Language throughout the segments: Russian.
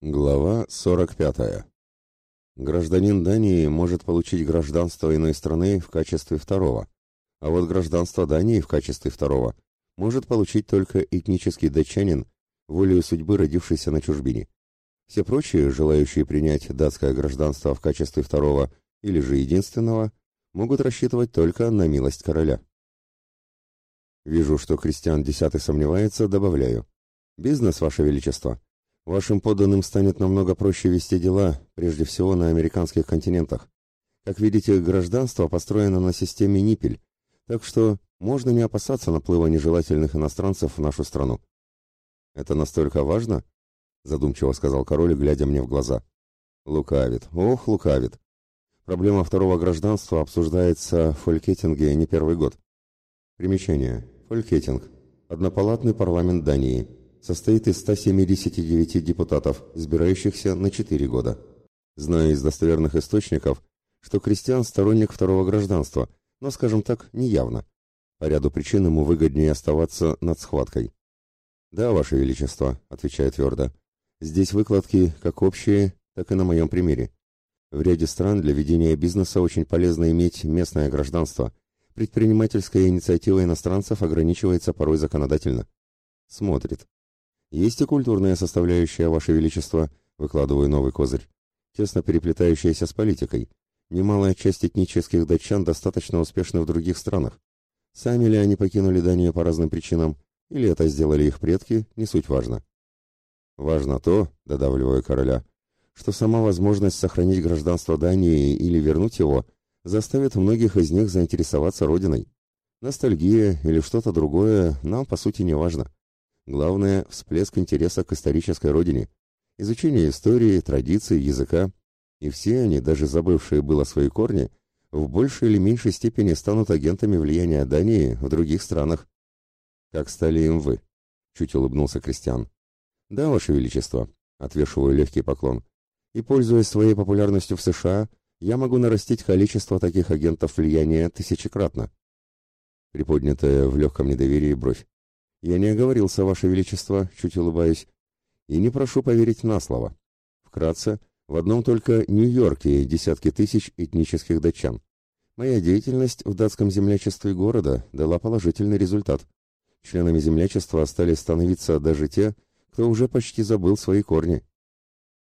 Глава 45. Гражданин Дании может получить гражданство иной страны в качестве второго, а вот гражданство Дании в качестве второго может получить только этнический датчанин, волею судьбы родившийся на чужбине. Все прочие, желающие принять датское гражданство в качестве второго или же единственного, могут рассчитывать только на милость короля. Вижу, что Кристиан Десятый сомневается, добавляю. Бизнес, Ваше Величество. Вашим подданным станет намного проще вести дела, прежде всего на американских континентах. Как видите, гражданство построено на системе Ниппель, так что можно не опасаться наплыва нежелательных иностранцев в нашу страну. Это настолько важно? задумчиво сказал король, глядя мне в глаза. Лукавит. Ох, лукавит. Проблема второго гражданства обсуждается в Фолькетинге не первый год. Примечание. Фолькетинг. Однопалатный парламент Дании состоит из 179 депутатов, избирающихся на 4 года. Знаю из достоверных источников, что Кристиан сторонник второго гражданства, но, скажем так, неявно. По ряду причин ему выгоднее оставаться над схваткой. «Да, Ваше Величество», — отвечаю твердо, — «здесь выкладки как общие, так и на моем примере. В ряде стран для ведения бизнеса очень полезно иметь местное гражданство. Предпринимательская инициатива иностранцев ограничивается порой законодательно. Смотрит. Есть и культурная составляющая, Ваше Величество, выкладываю новый козырь, тесно переплетающаяся с политикой. Немалая часть этнических датчан достаточно успешны в других странах. Сами ли они покинули Данию по разным причинам, или это сделали их предки, не суть важно. Важно то, додавливаю короля, что сама возможность сохранить гражданство Дании или вернуть его заставит многих из них заинтересоваться родиной. Ностальгия или что-то другое нам по сути не важно. Главное – всплеск интереса к исторической родине, изучение истории, традиций, языка. И все они, даже забывшие было свои корни, в большей или меньшей степени станут агентами влияния Дании в других странах. Как стали им вы? Чуть улыбнулся Кристиан. Да, Ваше Величество, отвешиваю легкий поклон. И, пользуясь своей популярностью в США, я могу нарастить количество таких агентов влияния тысячекратно. Приподнятая в легком недоверии бровь. Я не оговорился, Ваше Величество, чуть улыбаюсь, и не прошу поверить на слово. Вкратце, в одном только Нью-Йорке десятки тысяч этнических датчан. Моя деятельность в датском землячестве города дала положительный результат. Членами землячества стали становиться даже те, кто уже почти забыл свои корни.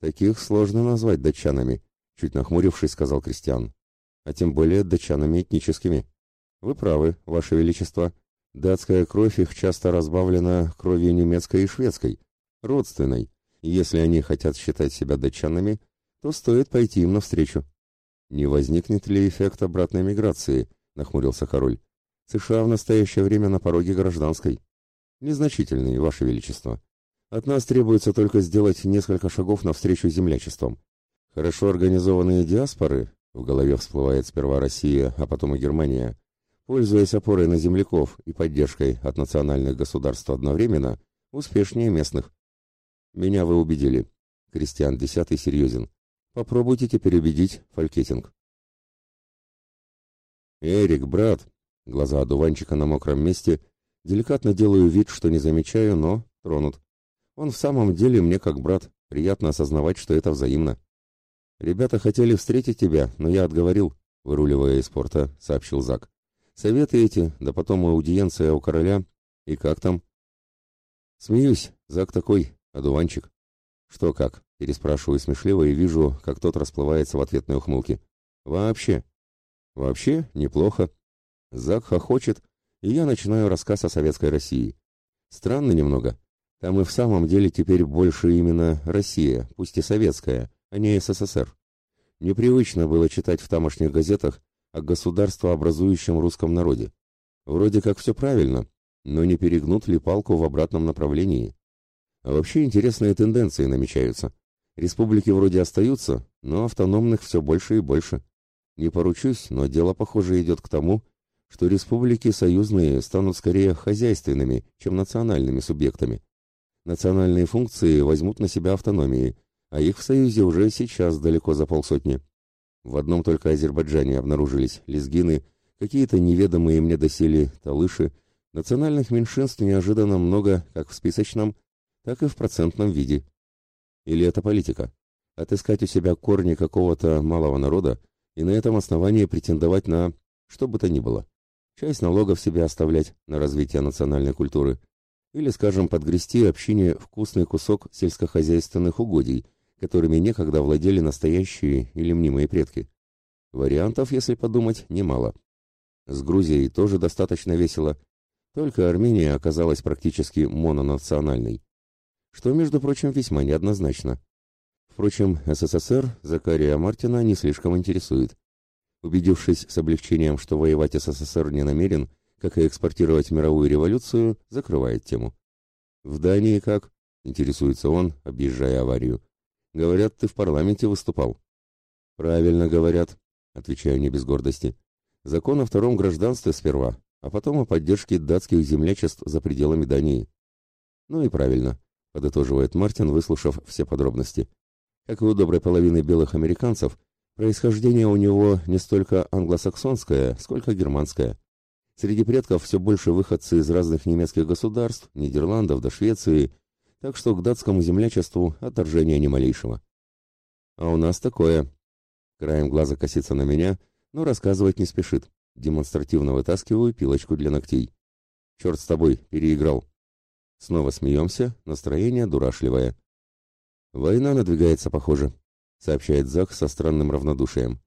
Таких сложно назвать датчанами, чуть нахмурившись, сказал Кристиан. А тем более датчанами этническими. Вы правы, Ваше Величество. Датская кровь их часто разбавлена кровью немецкой и шведской, родственной. Если они хотят считать себя датчанами, то стоит пойти им навстречу. Не возникнет ли эффект обратной миграции? нахмурился король. США в настоящее время на пороге гражданской. Незначительный, ваше величество. От нас требуется только сделать несколько шагов навстречу землячествам. Хорошо организованные диаспоры, в голове всплывает сперва Россия, а потом и Германия, пользуясь опорой на земляков и поддержкой от национальных государств одновременно, успешнее местных. Меня вы убедили. Кристиан Десятый серьезен. Попробуйте теперь убедить Фалькетинг. Эрик, брат, глаза одуванчика на мокром месте, деликатно делаю вид, что не замечаю, но тронут. Он в самом деле мне как брат, приятно осознавать, что это взаимно. Ребята хотели встретить тебя, но я отговорил, выруливая из порта, сообщил Зак. Советы эти, да потом аудиенция у короля. И как там? Смеюсь, Зак такой, одуванчик. Что как? Переспрашиваю смешливо и вижу, как тот расплывается в ответной ухмылке. Вообще? Вообще неплохо. Зак хохочет, и я начинаю рассказ о советской России. Странно немного. Там и в самом деле теперь больше именно Россия, пусть и советская, а не СССР. Непривычно было читать в тамошних газетах о государствообразующем русском народе. Вроде как все правильно, но не перегнут ли палку в обратном направлении? А вообще интересные тенденции намечаются. Республики вроде остаются, но автономных все больше и больше. Не поручусь, но дело, похоже, идет к тому, что республики союзные станут скорее хозяйственными, чем национальными субъектами. Национальные функции возьмут на себя автономии, а их в Союзе уже сейчас далеко за полсотни. В одном только Азербайджане обнаружились лезгины, какие-то неведомые мне доселе талыши, национальных меньшинств неожиданно много как в списочном, так и в процентном виде. Или это политика? Отыскать у себя корни какого-то малого народа и на этом основании претендовать на что бы то ни было. Часть налогов себе оставлять на развитие национальной культуры. Или, скажем, подгрести общине вкусный кусок сельскохозяйственных угодий, которыми некогда владели настоящие или мнимые предки. Вариантов, если подумать, немало. С Грузией тоже достаточно весело, только Армения оказалась практически мононациональной, что, между прочим, весьма неоднозначно. Впрочем, СССР Закария Мартина не слишком интересует. Убедившись с облегчением, что воевать СССР не намерен, как и экспортировать мировую революцию, закрывает тему. «В Дании как?» — интересуется он, объезжая аварию. «Говорят, ты в парламенте выступал». «Правильно говорят», — отвечаю не без гордости. «Закон о втором гражданстве сперва, а потом о поддержке датских землячеств за пределами Дании». «Ну и правильно», — подытоживает Мартин, выслушав все подробности. Как и у доброй половины белых американцев, происхождение у него не столько англосаксонское, сколько германское. Среди предков все больше выходцы из разных немецких государств, Нидерландов до Швеции, так что к датскому землячеству отторжения ни малейшего. А у нас такое. Краем глаза косится на меня, но рассказывать не спешит. Демонстративно вытаскиваю пилочку для ногтей. Черт с тобой, переиграл. Снова смеемся, настроение дурашливое. «Война надвигается, похоже», — сообщает Зак со странным равнодушием.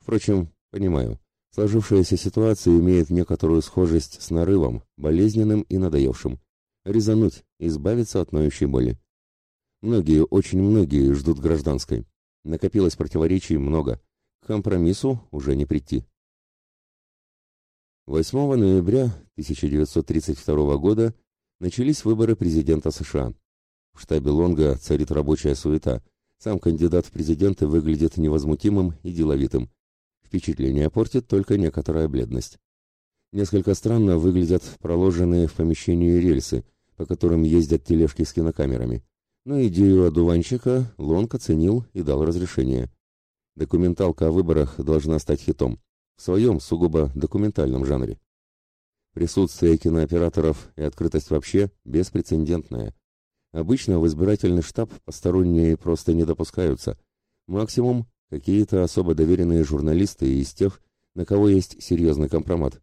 «Впрочем, понимаю, сложившаяся ситуация имеет некоторую схожесть с нарывом, болезненным и надоевшим. Резануть, избавиться от ноющей боли. Многие, очень многие ждут гражданской. Накопилось противоречий много. К компромиссу уже не прийти». 8 ноября 1932 года начались выборы президента США. В штабе Лонга царит рабочая суета. Сам кандидат в президенты выглядит невозмутимым и деловитым. Впечатление портит только некоторая бледность. Несколько странно выглядят проложенные в помещении рельсы, по которым ездят тележки с кинокамерами. Но идею одуванчика Лонг оценил и дал разрешение. Документалка о выборах должна стать хитом. В своем сугубо документальном жанре. Присутствие кинооператоров и открытость вообще беспрецедентная. Обычно в избирательный штаб посторонние просто не допускаются. Максимум какие-то особо доверенные журналисты из тех, на кого есть серьезный компромат.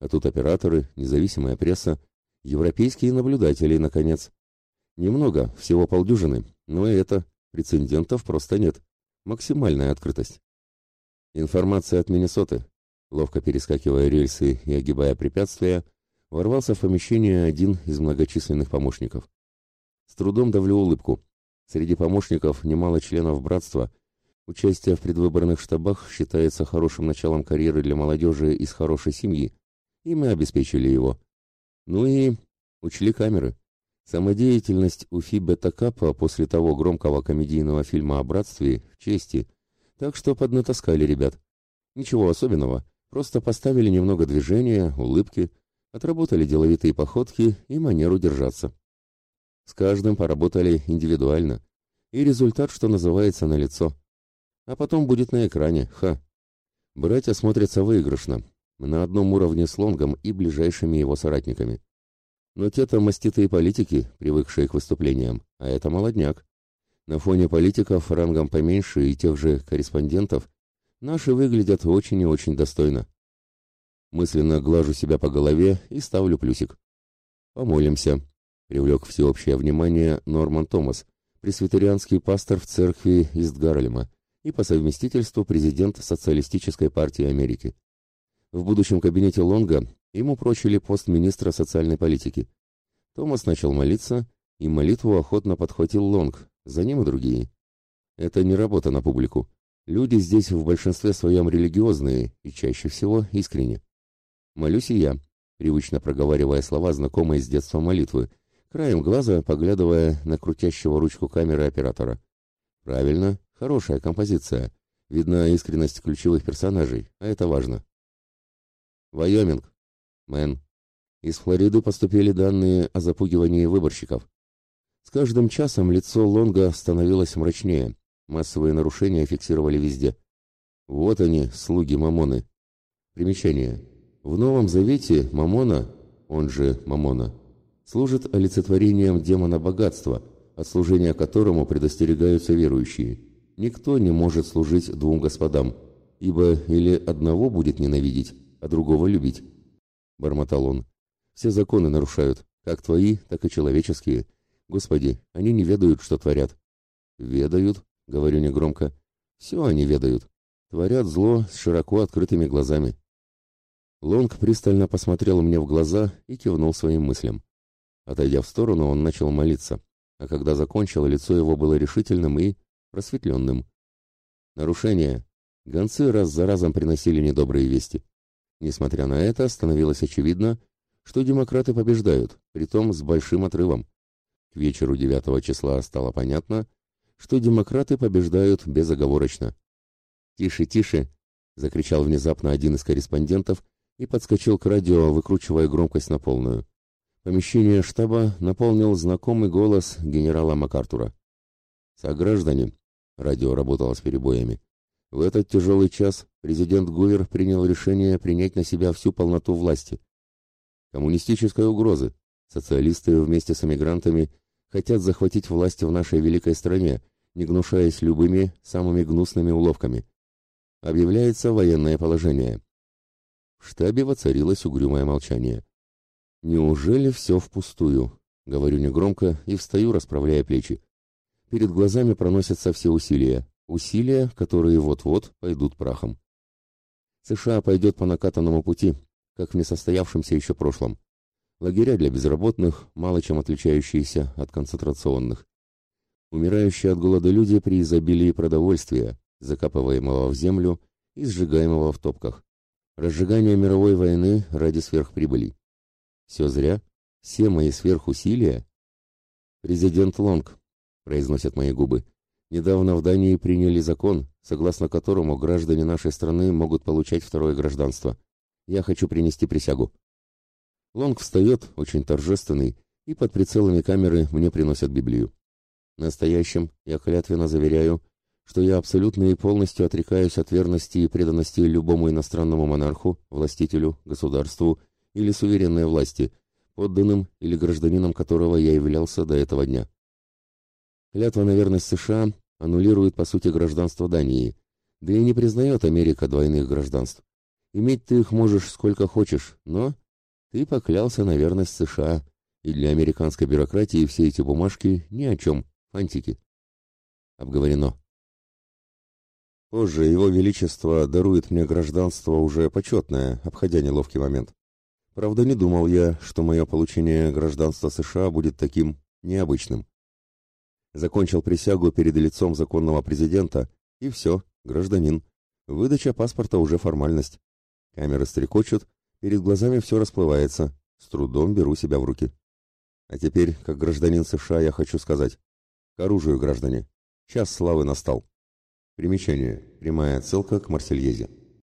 А тут операторы, независимая пресса, европейские наблюдатели, наконец. Немного, всего полдюжины, но и это, прецедентов просто нет. Максимальная открытость. Информация от Миннесоты. Ловко перескакивая рельсы и огибая препятствия, ворвался в помещение один из многочисленных помощников. С трудом давлю улыбку. Среди помощников немало членов братства. Участие в предвыборных штабах считается хорошим началом карьеры для молодежи из хорошей семьи, и мы обеспечили его. Ну и учли камеры. Самодеятельность у Фибета Капа после того громкого комедийного фильма о братстве в чести, так что поднатаскали ребят. Ничего особенного, просто поставили немного движения, улыбки, отработали деловитые походки и манеру держаться. С каждым поработали индивидуально. И результат, что называется, налицо. А потом будет на экране, ха. Братья смотрятся выигрышно, на одном уровне с Лонгом и ближайшими его соратниками. Но те-то маститые политики, привыкшие к выступлениям, а это молодняк. На фоне политиков рангом поменьше и тех же корреспондентов наши выглядят очень и очень достойно. Мысленно глажу себя по голове и ставлю плюсик. Помолимся привлек всеобщее внимание Норман Томас, пресвитерианский пастор в церкви Ист-Гарлема и по совместительству президент Социалистической партии Америки. В будущем кабинете Лонга ему прочили пост министра социальной политики. Томас начал молиться, и молитву охотно подхватил Лонг, за ним и другие. Это не работа на публику. Люди здесь в большинстве своем религиозные и чаще всего искренне. Молюсь и я, привычно проговаривая слова, знакомые с детства молитвы, краем глаза поглядывая на крутящего ручку камеры оператора. Правильно, хорошая композиция. Видна искренность ключевых персонажей, а это важно. Вайоминг. Мэн. Из Флориды поступили данные о запугивании выборщиков. С каждым часом лицо Лонга становилось мрачнее. Массовые нарушения фиксировали везде. Вот они, слуги Мамоны. Примечание. В Новом Завете Мамона, он же Мамона, служит олицетворением демона богатства, от служения которому предостерегаются верующие. Никто не может служить двум господам, ибо или одного будет ненавидеть, а другого любить. Бормотал он. Все законы нарушают, как твои, так и человеческие. Господи, они не ведают, что творят. Ведают, говорю негромко. Все они ведают. Творят зло с широко открытыми глазами. Лонг пристально посмотрел мне в глаза и кивнул своим мыслям. Отойдя в сторону, он начал молиться, а когда закончил, лицо его было решительным и просветленным. Нарушение. Гонцы раз за разом приносили недобрые вести. Несмотря на это, становилось очевидно, что демократы побеждают, притом с большим отрывом. К вечеру 9 числа стало понятно, что демократы побеждают безоговорочно. «Тише, тише!» — закричал внезапно один из корреспондентов и подскочил к радио, выкручивая громкость на полную. Помещение штаба наполнил знакомый голос генерала МакАртура. «Сограждане!» — радио работало с перебоями. «В этот тяжелый час президент Гувер принял решение принять на себя всю полноту власти. Коммунистической угрозы. Социалисты вместе с эмигрантами хотят захватить власть в нашей великой стране, не гнушаясь любыми самыми гнусными уловками. Объявляется военное положение. В штабе воцарилось угрюмое молчание. «Неужели все впустую?» — говорю негромко и встаю, расправляя плечи. Перед глазами проносятся все усилия. Усилия, которые вот-вот пойдут прахом. США пойдет по накатанному пути, как в несостоявшемся еще прошлом. Лагеря для безработных, мало чем отличающиеся от концентрационных. Умирающие от голода люди при изобилии продовольствия, закапываемого в землю и сжигаемого в топках. Разжигание мировой войны ради сверхприбыли. Все зря? Все мои сверхусилия? Президент Лонг, произносят мои губы, недавно в Дании приняли закон, согласно которому граждане нашей страны могут получать второе гражданство. Я хочу принести присягу. Лонг встает, очень торжественный, и под прицелами камеры мне приносят Библию. Настоящим я клятвенно заверяю, что я абсолютно и полностью отрекаюсь от верности и преданности любому иностранному монарху, властителю, государству или суверенной власти, подданным или гражданином которого я являлся до этого дня. Клятва на верность США аннулирует по сути гражданство Дании, да и не признает Америка двойных гражданств. Иметь ты их можешь сколько хочешь, но ты поклялся на верность США, и для американской бюрократии все эти бумажки ни о чем, фантики. Обговорено. Позже Его Величество дарует мне гражданство уже почетное, обходя неловкий момент. Правда, не думал я, что мое получение гражданства США будет таким необычным. Закончил присягу перед лицом законного президента, и все, гражданин. Выдача паспорта уже формальность. Камеры стрекочут, перед глазами все расплывается. С трудом беру себя в руки. А теперь, как гражданин США, я хочу сказать. К оружию, граждане. Час славы настал. Примечание. Прямая отсылка к Марсельезе.